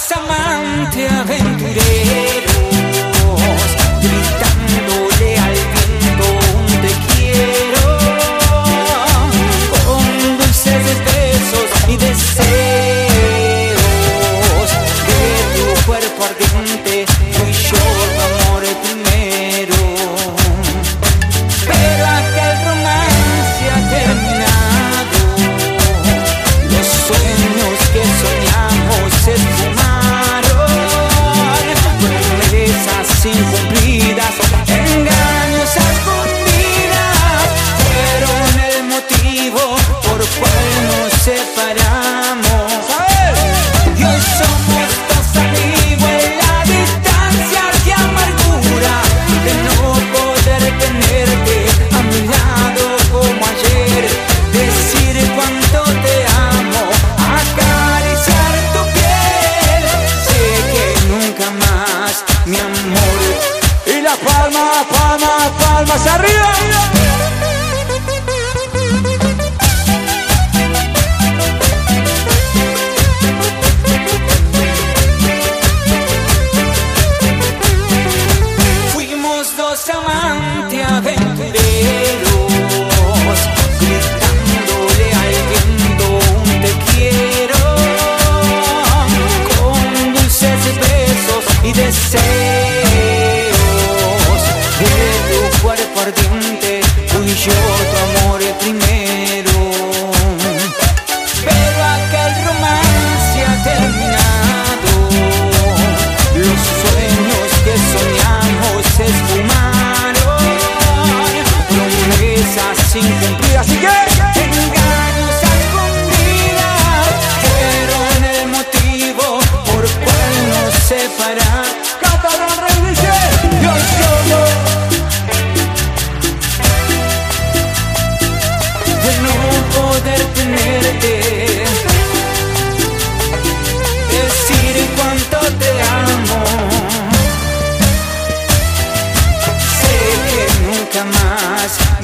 Samantha cual nos separamos. Y hoy somos dos amigos en la distancia. Qué amargura de no poder tenerte a mi lado como ayer. Decir cuánto te amo, acariciar tu piel. Sé que nunca más, mi amor. Y la palma, palma, palmas arriba. Dos amantes aventureros, gritándole al viento un te quiero, con dulces besos y deseos de tu cuerpo ardiente. eyes